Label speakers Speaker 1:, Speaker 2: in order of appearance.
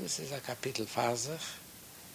Speaker 1: Das ist ein Kapitel Fasach.